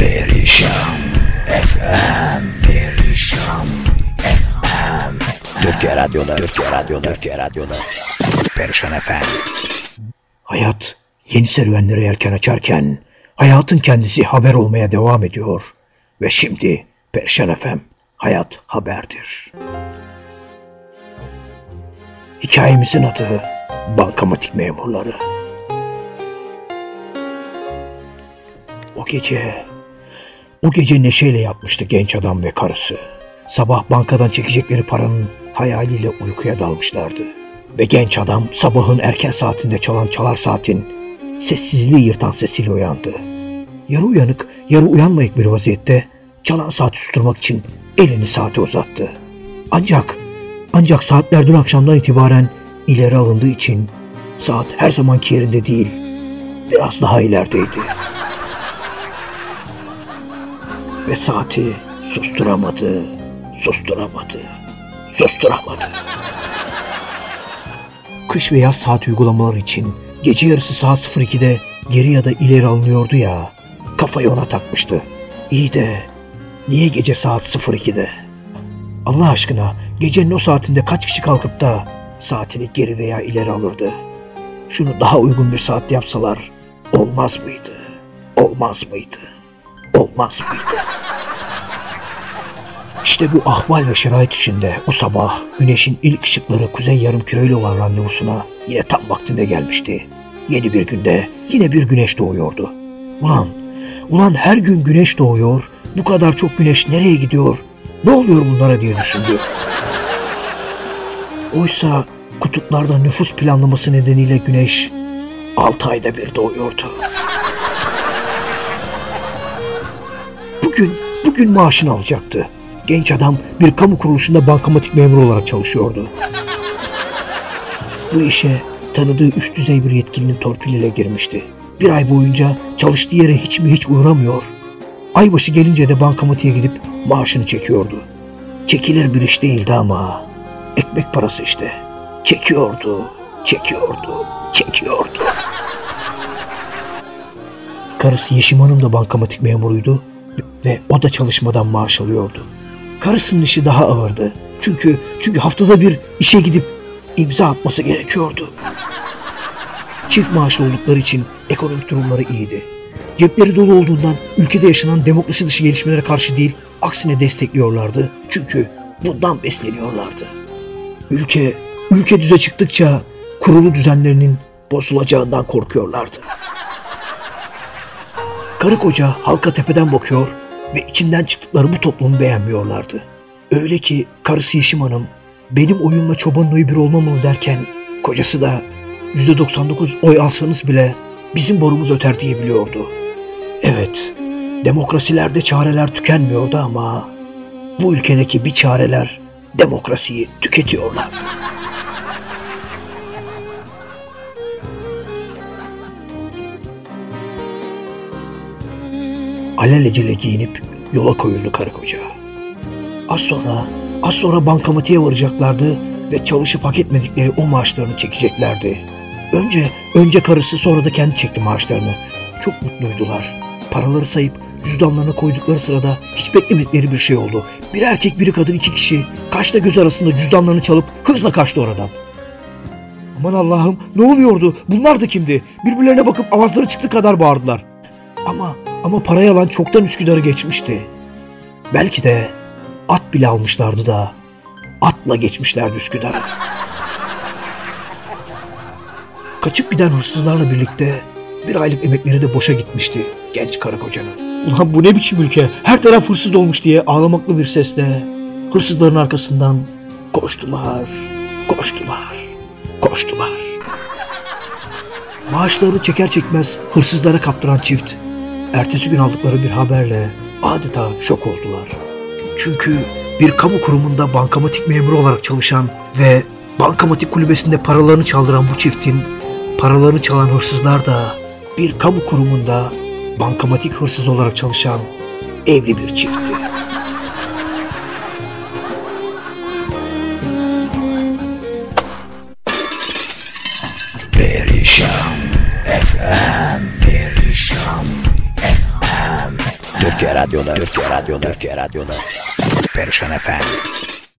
Perişan FM Perişan FM Türkiye Radyo'da Türkiye Radyo'da Türkiye Radyo'da Perişan FM Hayat yeni serüvenlere yelken açarken hayatın kendisi haber olmaya devam ediyor. Ve şimdi Perşan FM Hayat Haberdir. Hikayemizin adı Bankamatik Memurları. O gece, o gece neşeyle yapmıştı genç adam ve karısı. Sabah bankadan çekecekleri paranın hayaliyle uykuya dalmışlardı. Ve genç adam sabahın erken saatinde çalan çalar saatin sessizliği yırtan sesiyle uyandı. Yarı uyanık, yarı uyanmayık bir vaziyette çalan saati susturmak için elini saate uzattı. Ancak, ancak saatler dün akşamdan itibaren ileri alındığı için saat her zamanki yerinde değil, biraz daha ilerideydi. Ve saati susturamadı, susturamadı, susturamadı. Kış ve yaz saat uygulamaları için gece yarısı saat 02'de geri ya da ileri alınıyordu ya. Kafayı ona takmıştı. İyi de niye gece saat 02'de? Allah aşkına gecenin o saatinde kaç kişi kalkıp da saatini geri veya ileri alırdı? Şunu daha uygun bir saatte yapsalar olmaz mıydı? Olmaz mıydı? Olmaz mıydı? İşte bu ahval ve şerait içinde o sabah güneşin ilk ışıkları kuzey yarım küreyle olan randevusuna yine tam vaktinde gelmişti. Yeni bir günde yine bir güneş doğuyordu. Ulan, ulan her gün güneş doğuyor, bu kadar çok güneş nereye gidiyor, ne oluyor bunlara diye düşündü. Oysa kutuplarda nüfus planlaması nedeniyle güneş 6 ayda bir doğuyordu. Bugün maaşını alacaktı. Genç adam bir kamu kuruluşunda bankamatik memuru olarak çalışıyordu. Bu işe tanıdığı üst düzey bir yetkilinin torpiliyle girmişti. Bir ay boyunca çalıştığı yere hiç mi hiç uğramıyor. Aybaşı gelince de bankamatiğe gidip maaşını çekiyordu. Çekilir bir iş değildi ama ekmek parası işte. Çekiyordu, çekiyordu, çekiyordu. Karısı Yeşim Hanım da bankamatik memuruydu ve o da çalışmadan maaş alıyordu. Karısının işi daha ağırdı. Çünkü çünkü haftada bir işe gidip imza atması gerekiyordu. Çift maaşlı oldukları için ekonomik durumları iyiydi. Cepleri dolu olduğundan ülkede yaşanan demokrasi dışı gelişmelere karşı değil, aksine destekliyorlardı. Çünkü bundan besleniyorlardı. Ülke, ülke düze çıktıkça kurulu düzenlerinin bozulacağından korkuyorlardı. Karı koca halka tepeden bakıyor ve içinden çıktıkları bu toplumu beğenmiyorlardı. Öyle ki karısı Yeşim Hanım benim oyumla çobanın oyu bir olmamalı derken kocası da %99 oy alsanız bile bizim borumuz öter diyebiliyordu. Evet, demokrasilerde çareler tükenmiyordu ama bu ülkedeki bir çareler demokrasiyi tüketiyorlardı. Alelacele giyinip yola koyuldu karı koca. Az sonra, az sonra bankamatiğe varacaklardı ve çalışıp hak etmedikleri o maaşlarını çekeceklerdi. Önce, önce karısı sonra da kendi çekti maaşlarını. Çok mutluydular. Paraları sayıp cüzdanlarına koydukları sırada hiç beklemedikleri bir şey oldu. Bir erkek biri kadın iki kişi kaşla göz arasında cüzdanlarını çalıp hızla kaçtı oradan. Aman Allah'ım ne oluyordu? Bunlar da kimdi? Birbirlerine bakıp avazları çıktı kadar bağırdılar. Ama ama parayı alan çoktan Üsküdar'ı geçmişti. Belki de at bile almışlardı da atla geçmişlerdi Üsküdar'a. Kaçıp giden hırsızlarla birlikte bir aylık emekleri de boşa gitmişti genç karı kocanın. Ulan bu ne biçim ülke? Her taraf hırsız olmuş diye ağlamaklı bir sesle hırsızların arkasından koştular, koştular, koştular. Maaşlarını çeker çekmez hırsızlara kaptıran çift ertesi gün aldıkları bir haberle adeta şok oldular. Çünkü bir kamu kurumunda bankamatik memuru olarak çalışan ve bankamatik kulübesinde paralarını çaldıran bu çiftin paralarını çalan hırsızlar da bir kamu kurumunda bankamatik hırsız olarak çalışan evli bir çiftti. Perişan Türkiye Radyoları, Türkiye Radyoları, Türkiye Radyoları. Perişan FM.